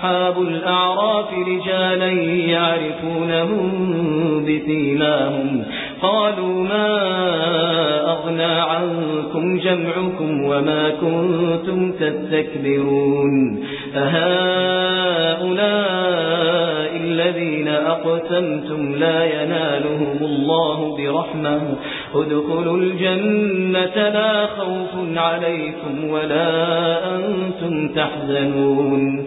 أصحاب الأعراف رجالا يعرفونهم بسيماهم. قالوا ما أغنى عنكم جمعكم وما كنتم تستكبرون. أهؤلاء الذين أقسمتم لا ينالهم الله برحمة. ادخلوا الجنة لا خوف عليكم ولا أنتم تحزنون.